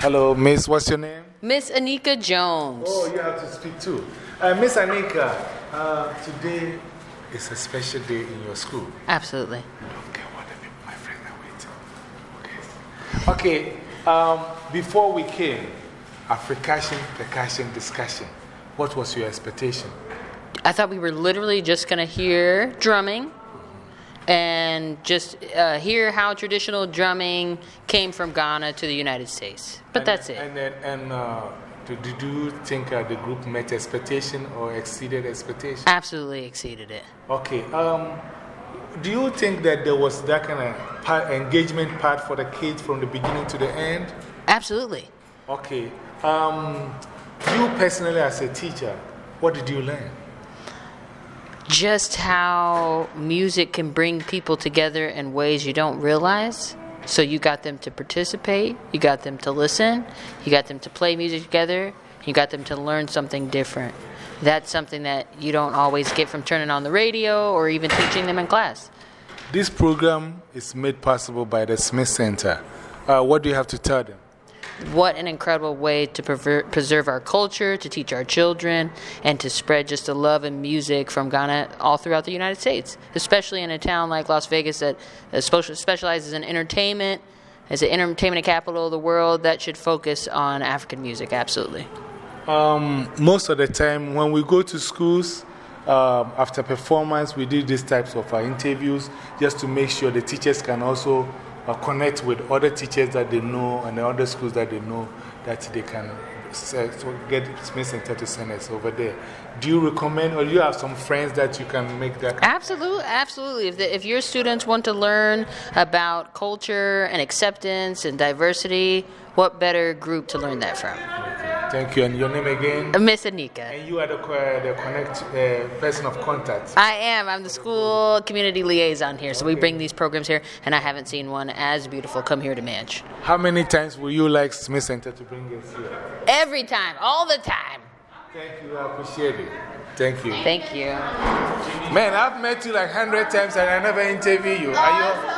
Hello, Miss. What's your name? Miss Anika Jones. Oh, you have to speak too. Uh, Miss Anika, uh, today is a special day in your school. Absolutely. Okay, what the people, my friends are waiting. Okay, okay um, before we came, Africation percussion discussion. What was your expectation? I thought we were literally just going to hear drumming and just uh, hear how traditional drumming came from Ghana to the United States. But and, that's it. And, then, and uh, did, did you think uh, the group met expectation or exceeded expectation? Absolutely exceeded it. Okay. Um, do you think that there was that kind of part, engagement part for the kids from the beginning to the end? Absolutely. Okay. Um, you personally, as a teacher, what did you learn? Just how music can bring people together in ways you don't realize. So you got them to participate, you got them to listen, you got them to play music together, you got them to learn something different. That's something that you don't always get from turning on the radio or even teaching them in class. This program is made possible by the Smith Center. Uh, what do you have to tell them? What an incredible way to preserve our culture, to teach our children, and to spread just the love and music from Ghana all throughout the United States, especially in a town like Las Vegas that specializes in entertainment. As an entertainment capital of the world, that should focus on African music, absolutely. Um, most of the time, when we go to schools, um, after performance, we do these types of uh, interviews just to make sure the teachers can also or connect with other teachers that they know and the other schools that they know that they can get Smith Center to send us over there. Do you recommend, or you have some friends that you can make that? Absolutely, absolutely. If, the, if your students want to learn about culture and acceptance and diversity, what better group to learn that from? Thank you. And your name again? Uh, Miss Anika. And you are the, the connect, uh, person of contact? I am. I'm the school community liaison here. So we bring these programs here, and I haven't seen one as beautiful come here to Manch. How many times will you like Smith Center to bring us here? Every time, all the time. Thank you. I appreciate it. Thank you. Thank you. Man, I've met you like 100 times and I never interview you. Are you?